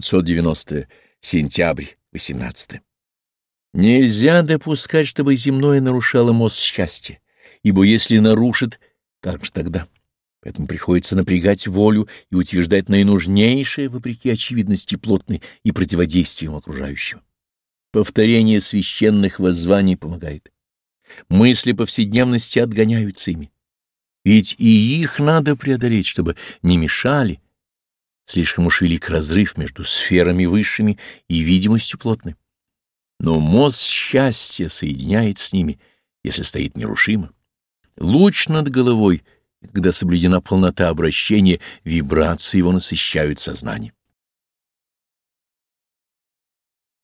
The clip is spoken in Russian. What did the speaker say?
590. Сентябрь, 18. Нельзя допускать, чтобы земное нарушало мост счастья, ибо если нарушит, как же тогда? Поэтому приходится напрягать волю и утверждать наинужнейшее, вопреки очевидности плотной и противодействием окружающего. Повторение священных воззваний помогает. Мысли повседневности отгоняются ими. Ведь и их надо преодолеть, чтобы не мешали. Слишком уж велик разрыв между сферами высшими и видимостью плотной. Но мост счастья соединяет с ними, если стоит нерушимо. Луч над головой — когда соблюдена полнота обращения, вибрации его насыщают сознание.